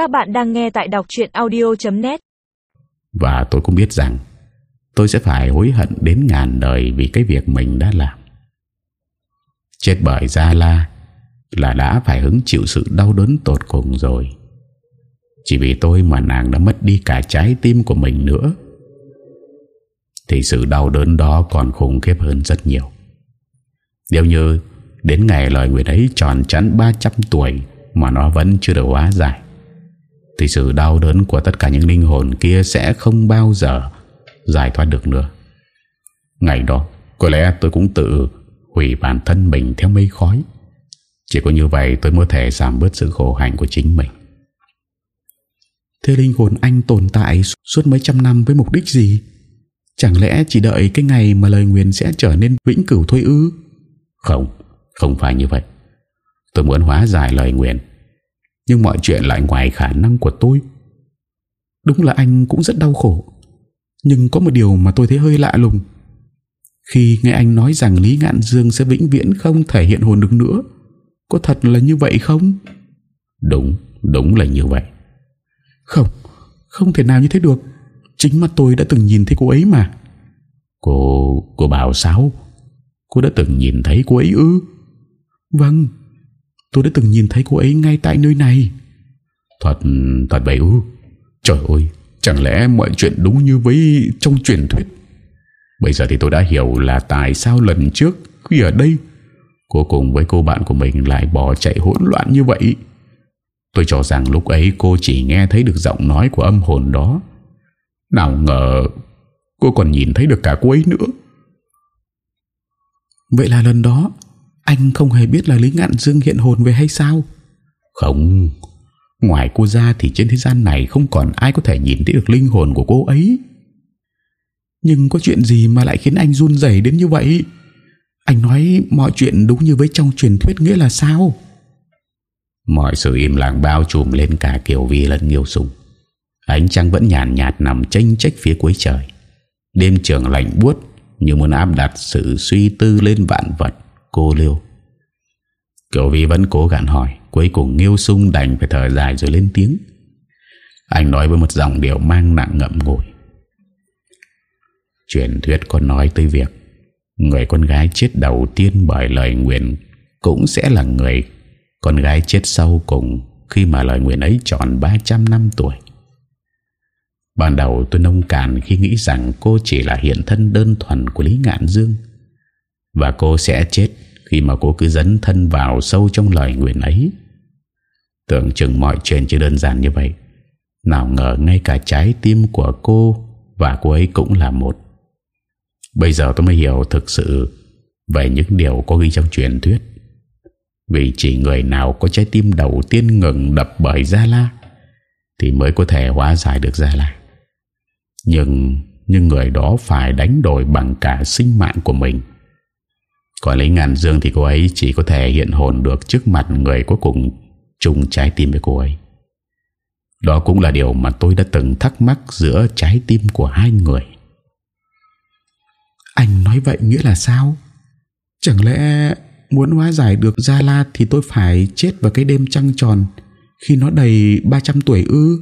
Các bạn đang nghe tại đọc chuyện audio.net Và tôi cũng biết rằng, Tôi sẽ phải hối hận đến ngàn đời Vì cái việc mình đã làm. Chết bởi Gia La Là đã phải hứng chịu sự đau đớn tột cùng rồi. Chỉ vì tôi mà nàng đã mất đi cả trái tim của mình nữa, Thì sự đau đớn đó còn khủng khiếp hơn rất nhiều. Nếu như Đến ngày lời nguyện ấy tròn chắn 300 tuổi Mà nó vẫn chưa được hóa giải thì sự đau đớn của tất cả những linh hồn kia Sẽ không bao giờ giải thoát được nữa. Ngày đó, Có lẽ tôi cũng tự hủy bản thân mình theo mây khói. Chỉ có như vậy tôi mới thể giảm bớt sự khổ hạnh của chính mình. Thế linh hồn anh tồn tại suốt mấy trăm năm với mục đích gì? Chẳng lẽ chỉ đợi cái ngày mà lời nguyền sẽ trở nên vĩnh cửu thôi ư? Không không phải như vậy. Tôi muốn hóa giải lời nguyện nhưng mọi chuyện lại ngoài khả năng của tôi Đúng là anh cũng rất đau khổ Nhưng có một điều mà tôi thấy hơi lạ lùng Khi nghe anh nói rằng Lý Ngạn Dương sẽ vĩnh viễn không thể hiện hồn được nữa Có thật là như vậy không? Đúng, đúng là như vậy Không, không thể nào như thế được Chính mắt tôi đã từng nhìn thấy cô ấy mà Cô, cô bảo sao? Cô đã từng nhìn thấy cô ấy ư? Vâng Tôi đã từng nhìn thấy cô ấy ngay tại nơi này. Thật Thật vậy ư? Trời ơi Chẳng lẽ mọi chuyện đúng như với trong truyền thuyết? Bây giờ thì tôi đã hiểu là tại sao lần trước Khi ở đây Cô cùng với cô bạn của mình lại bỏ chạy hỗn loạn như vậy. Tôi cho rằng lúc ấy cô chỉ nghe thấy được giọng nói của âm hồn đó. Nào ngờ Cô còn nhìn thấy được cả cô ấy nữa. Vậy là lần đó anh không hề biết là Lý Ngạn Dương hiện hồn về hay sao? Không. Ngoài cô ra thì trên thế gian này Không còn ai có thể nhìn thấy được linh hồn của cô ấy. Nhưng có chuyện gì mà lại khiến anh run rẩy đến như vậy? Anh nói mọi chuyện đúng như với trong truyền thuyết nghĩa là sao? Mọi sự im lặng bao trùm lên cả Kiều Vi lẫn Nghiêu Sùng. Ánh trăng vẫn nhàn nhạt, nhạt nằm tranh trách phía cuối trời. Đêm trường lạnh buốt Như muốn áp đặt sự suy tư lên vạn vật cô Liêu Cậu Vi vẫn cố gắng hỏi, Cuối cùng Nghiêu Sung đành phải thở dài rồi lên tiếng. Anh nói với một giọng điệu mang nặng ngậm ngùi. Truyền thuyết có nói tới việc Người con gái chết đầu tiên bởi lời nguyện Cũng sẽ là người con gái chết sau cùng Khi mà lời nguyện ấy tròn 300 năm tuổi. Ban đầu tôi nông cạn khi nghĩ rằng cô chỉ là hiện thân đơn thuần của Lý Ngạn Dương và cô sẽ chết khi mà cô cứ dấn thân vào sâu trong lời nguyện ấy. Tưởng chừng mọi chuyện chỉ đơn giản như vậy, Nào ngờ ngay cả trái tim của cô Và cô ấy cũng là một. Bây giờ tôi mới hiểu thực sự Về những điều có ghi trong truyền thuyết. Vì chỉ người nào có trái tim đầu tiên ngừng đập bởi Gia La Thì mới có thể hóa giải được Gia La. Nhưng Nhưng người đó phải đánh đổi bằng cả sinh mạng của mình còn Lý ngàn dương thì cô ấy chỉ có thể hiện hồn được trước mặt người có cùng chung trái tim với cô ấy. Đó cũng là điều mà tôi đã từng thắc mắc giữa trái tim của hai người. Anh nói vậy nghĩa là sao? Chẳng lẽ muốn hóa giải được Gia La thì tôi phải chết vào cái đêm trăng tròn khi nó đầy 300 tuổi ư?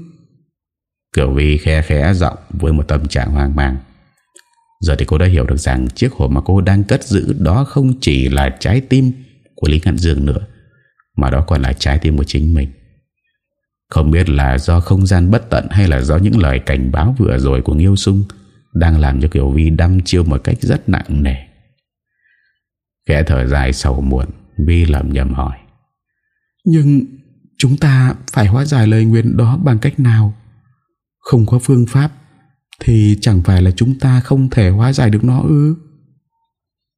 Kiểu Vi khe khẽ giọng với một tâm trạng hoang mang. Giờ thì cô đã hiểu được rằng chiếc hộp mà cô đang cất giữ đó không chỉ là trái tim của Lý Ngạn Dương nữa, mà đó còn là trái tim của chính mình. Không biết là do không gian bất tận hay là do những lời cảnh báo vừa rồi của Nghiêu Sung đang làm cho Kiều Vi đâm chiêu một cách rất nặng nề. Khẽ thở dài sầu muộn, Vi lầm nhầm hỏi. Nhưng chúng ta phải hóa giải lời nguyện đó bằng cách nào? Không có phương pháp thì chẳng phải là chúng ta không thể hóa giải được nó ư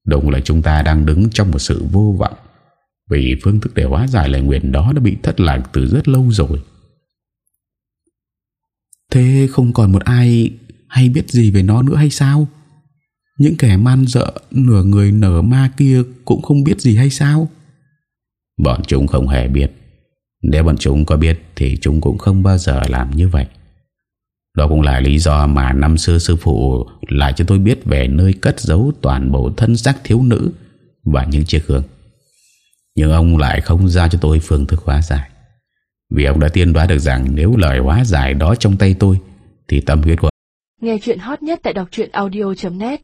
Đúng là chúng ta đang đứng trong một sự vô vọng Vì phương thức để hóa giải lời nguyện đó đã bị thất lạc từ rất lâu rồi Thế không còn một ai hay biết gì về nó nữa hay sao? Những kẻ man dợ nửa người nở ma kia cũng không biết gì hay sao? Bọn chúng không hề biết Nếu bọn chúng có biết thì chúng cũng không bao giờ làm như vậy đó cũng là lý do mà năm xưa sư phụ lại cho tôi biết về nơi cất giấu toàn bộ thân xác thiếu nữ và những chiếc hương. Nhưng ông lại không giao cho tôi phương thức hóa giải. Vì ông đã tiên đoán được rằng nếu lời hóa giải đó trong tay tôi, Thì tâm huyết của Nghe chuyện hot nhất tại đọc truyện audio.net